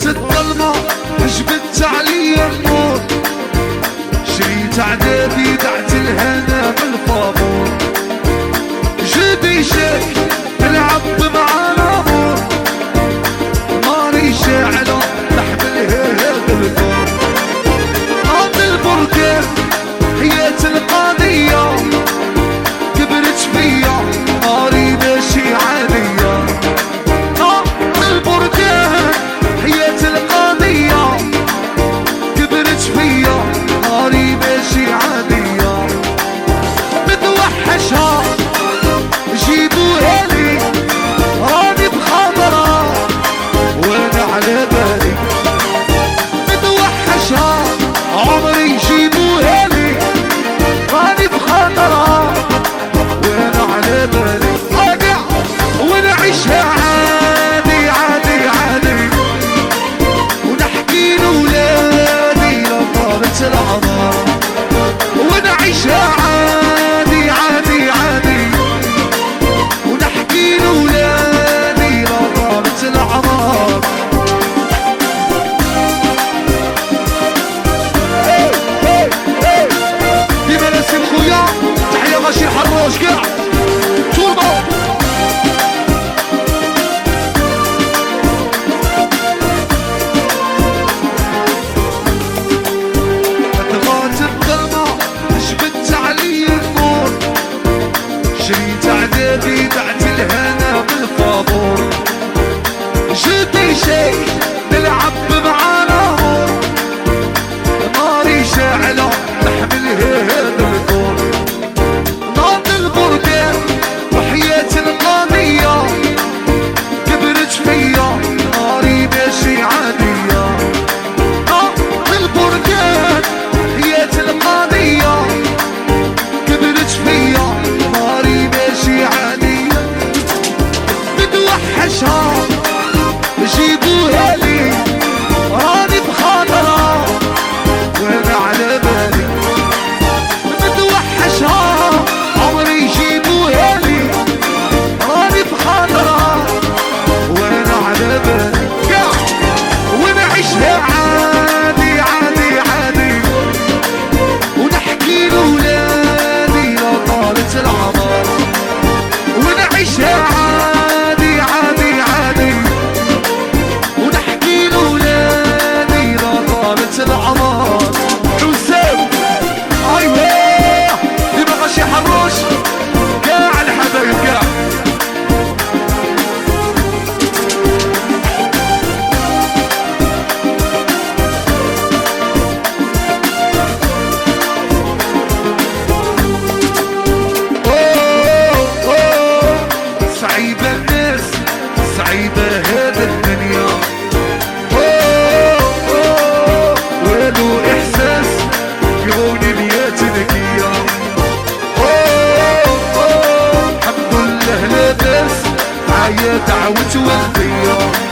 جات الظلمة جبت علي النور شريت عذابي شريت ناسي تحيا ماشي الظلمة جبت النور عذابي بعد الهنا بالفاضور شو تيجي نلعب تركيا. الحمد معايا دعوة والدية